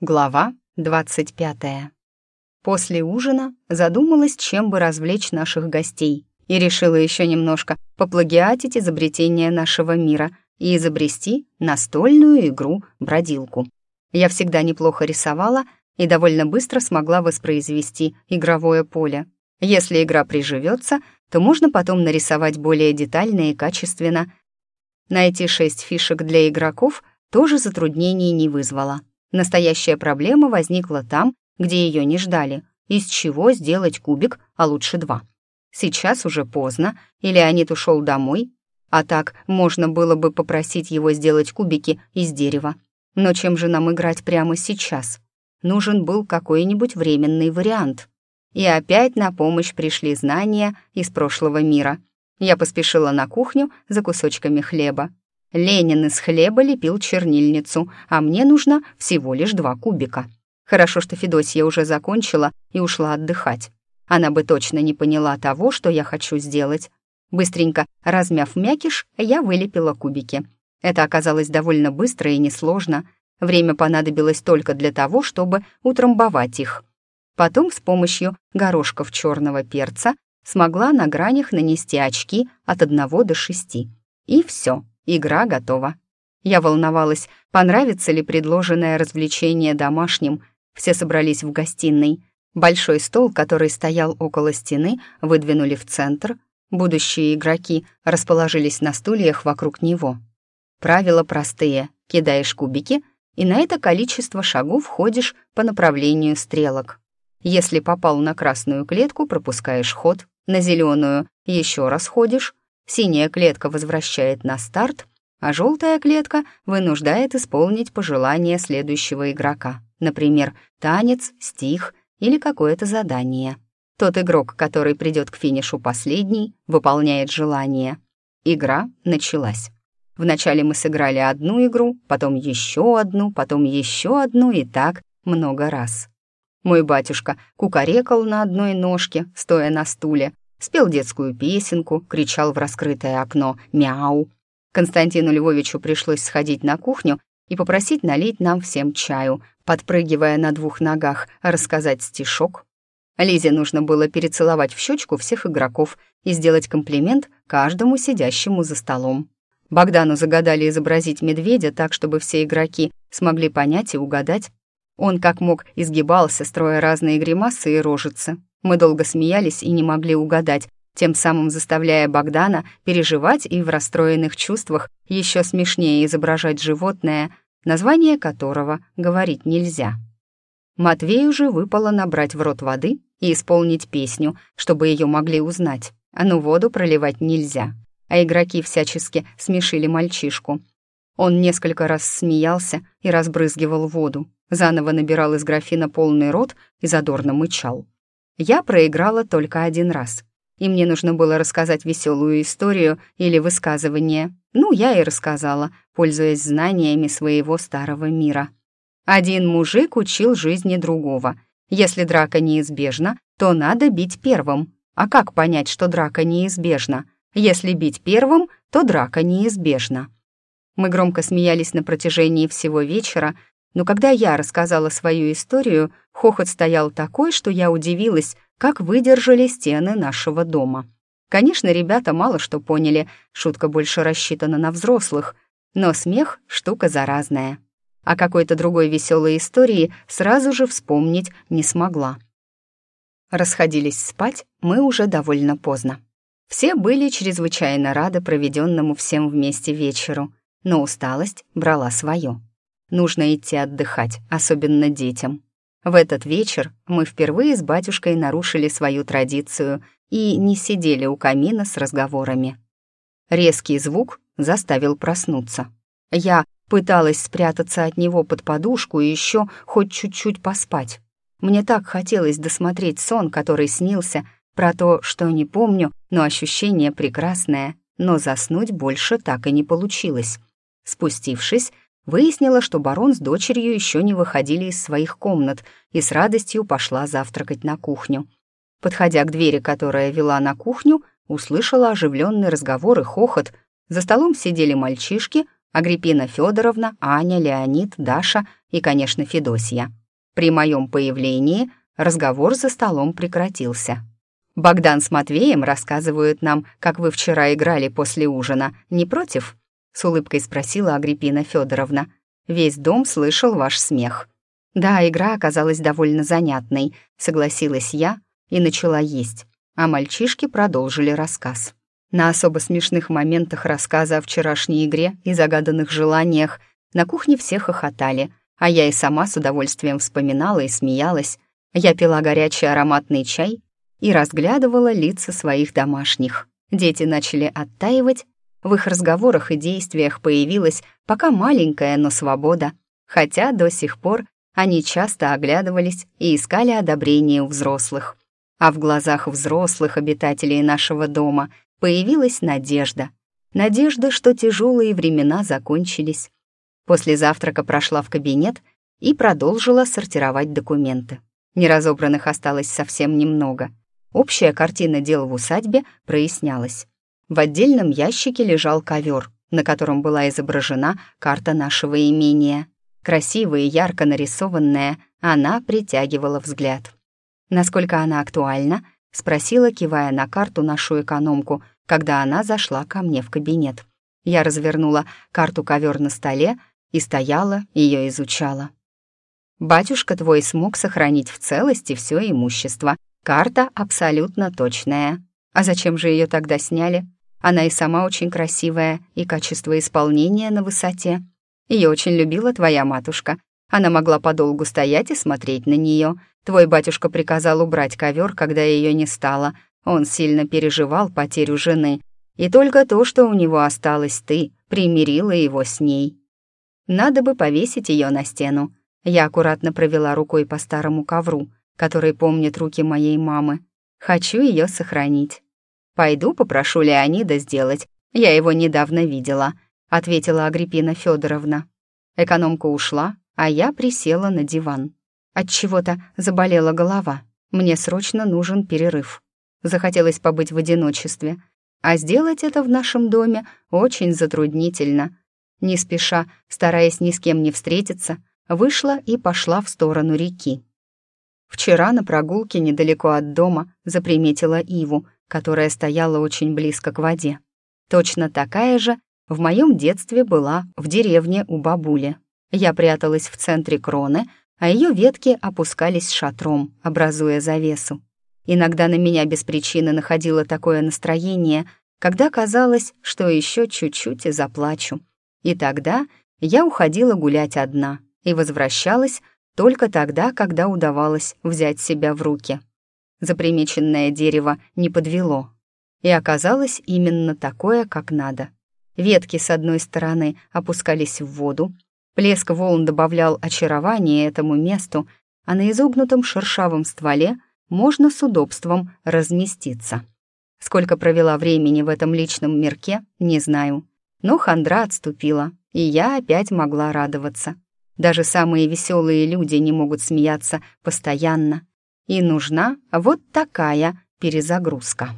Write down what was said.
Глава 25. После ужина задумалась, чем бы развлечь наших гостей, и решила еще немножко поплагиатить изобретение нашего мира и изобрести настольную игру-бродилку. Я всегда неплохо рисовала и довольно быстро смогла воспроизвести игровое поле. Если игра приживется, то можно потом нарисовать более детально и качественно. Найти шесть фишек для игроков тоже затруднений не вызвало. Настоящая проблема возникла там, где ее не ждали. Из чего сделать кубик, а лучше два? Сейчас уже поздно, и Леонид ушел домой, а так можно было бы попросить его сделать кубики из дерева. Но чем же нам играть прямо сейчас? Нужен был какой-нибудь временный вариант. И опять на помощь пришли знания из прошлого мира. Я поспешила на кухню за кусочками хлеба. Ленин из хлеба лепил чернильницу, а мне нужно всего лишь два кубика. Хорошо, что Федосья уже закончила и ушла отдыхать. Она бы точно не поняла того, что я хочу сделать. Быстренько размяв мякиш, я вылепила кубики. Это оказалось довольно быстро и несложно. Время понадобилось только для того, чтобы утрамбовать их. Потом с помощью горошков черного перца смогла на гранях нанести очки от одного до шести. И все. Игра готова. Я волновалась, понравится ли предложенное развлечение домашним. Все собрались в гостиной. Большой стол, который стоял около стены, выдвинули в центр. Будущие игроки расположились на стульях вокруг него. Правила простые. Кидаешь кубики, и на это количество шагов ходишь по направлению стрелок. Если попал на красную клетку, пропускаешь ход, на зеленую еще раз ходишь, Синяя клетка возвращает на старт, а желтая клетка вынуждает исполнить пожелание следующего игрока, например, танец, стих или какое-то задание. Тот игрок, который придет к финишу последний, выполняет желание. Игра началась. Вначале мы сыграли одну игру, потом еще одну, потом еще одну и так много раз. Мой батюшка кукарекал на одной ножке, стоя на стуле, спел детскую песенку, кричал в раскрытое окно «Мяу». Константину Львовичу пришлось сходить на кухню и попросить налить нам всем чаю, подпрыгивая на двух ногах, рассказать стишок. Лизе нужно было перецеловать в щечку всех игроков и сделать комплимент каждому сидящему за столом. Богдану загадали изобразить медведя так, чтобы все игроки смогли понять и угадать. Он как мог изгибался, строя разные гримасы и рожицы. Мы долго смеялись и не могли угадать, тем самым заставляя Богдана переживать и в расстроенных чувствах еще смешнее изображать животное, название которого говорить нельзя. Матвею же выпало набрать в рот воды и исполнить песню, чтобы ее могли узнать. А ну воду проливать нельзя. А игроки всячески смешили мальчишку. Он несколько раз смеялся и разбрызгивал воду, заново набирал из графина полный рот и задорно мычал. Я проиграла только один раз, и мне нужно было рассказать веселую историю или высказывание. Ну, я и рассказала, пользуясь знаниями своего старого мира. Один мужик учил жизни другого. Если драка неизбежна, то надо бить первым. А как понять, что драка неизбежна? Если бить первым, то драка неизбежна. Мы громко смеялись на протяжении всего вечера, но когда я рассказала свою историю, хохот стоял такой, что я удивилась, как выдержали стены нашего дома. Конечно, ребята мало что поняли, шутка больше рассчитана на взрослых, но смех — штука заразная. А какой-то другой веселой истории сразу же вспомнить не смогла. Расходились спать мы уже довольно поздно. Все были чрезвычайно рады проведенному всем вместе вечеру, но усталость брала свое. Нужно идти отдыхать, особенно детям. В этот вечер мы впервые с батюшкой нарушили свою традицию и не сидели у камина с разговорами. Резкий звук заставил проснуться. Я пыталась спрятаться от него под подушку и еще хоть чуть-чуть поспать. Мне так хотелось досмотреть сон, который снился, про то, что не помню, но ощущение прекрасное, но заснуть больше так и не получилось. Спустившись, Выяснила, что барон с дочерью еще не выходили из своих комнат и с радостью пошла завтракать на кухню. Подходя к двери, которая вела на кухню, услышала оживленный разговор и хохот. За столом сидели мальчишки, Агриппина Федоровна, Аня, Леонид, Даша и, конечно, Федосья. При моем появлении разговор за столом прекратился. «Богдан с Матвеем рассказывают нам, как вы вчера играли после ужина. Не против?» — с улыбкой спросила Агриппина Федоровна. «Весь дом слышал ваш смех». «Да, игра оказалась довольно занятной», — согласилась я и начала есть, а мальчишки продолжили рассказ. На особо смешных моментах рассказа о вчерашней игре и загаданных желаниях на кухне все хохотали, а я и сама с удовольствием вспоминала и смеялась. Я пила горячий ароматный чай и разглядывала лица своих домашних. Дети начали оттаивать, в их разговорах и действиях появилась пока маленькая, но свобода, хотя до сих пор они часто оглядывались и искали одобрения у взрослых. А в глазах взрослых обитателей нашего дома появилась надежда. Надежда, что тяжелые времена закончились. После завтрака прошла в кабинет и продолжила сортировать документы. Неразобранных осталось совсем немного. Общая картина дел в усадьбе прояснялась. В отдельном ящике лежал ковер, на котором была изображена карта нашего имения. Красивая и ярко нарисованная, она притягивала взгляд. Насколько она актуальна, — спросила, кивая на карту нашу экономку, когда она зашла ко мне в кабинет. Я развернула карту ковер на столе и стояла, ее изучала. «Батюшка твой смог сохранить в целости все имущество. Карта абсолютно точная. А зачем же ее тогда сняли? Она и сама очень красивая, и качество исполнения на высоте. Ее очень любила твоя матушка. Она могла подолгу стоять и смотреть на нее, Твой батюшка приказал убрать ковер, когда ее не стало. Он сильно переживал потерю жены, и только то, что у него осталось ты, примирила его с ней. Надо бы повесить ее на стену. Я аккуратно провела рукой по старому ковру, который помнит руки моей мамы. Хочу ее сохранить. Пойду попрошу Леонида сделать. Я его недавно видела, ответила Агриппина Федоровна. Экономка ушла, а я присела на диван. От чего-то заболела голова. Мне срочно нужен перерыв. Захотелось побыть в одиночестве. А сделать это в нашем доме очень затруднительно. Не спеша, стараясь ни с кем не встретиться, вышла и пошла в сторону реки. Вчера на прогулке недалеко от дома заприметила Иву, которая стояла очень близко к воде. Точно такая же в моем детстве была в деревне у бабули. Я пряталась в центре кроны, а ее ветки опускались шатром, образуя завесу. Иногда на меня без причины находило такое настроение, когда казалось, что еще чуть-чуть и заплачу. И тогда я уходила гулять одна и возвращалась только тогда, когда удавалось взять себя в руки. Запримеченное дерево не подвело, и оказалось именно такое, как надо. Ветки с одной стороны опускались в воду, Плеск волн добавлял очарование этому месту, а на изогнутом шершавом стволе можно с удобством разместиться. Сколько провела времени в этом личном мирке, не знаю. Но хандра отступила, и я опять могла радоваться. Даже самые веселые люди не могут смеяться постоянно. И нужна вот такая перезагрузка.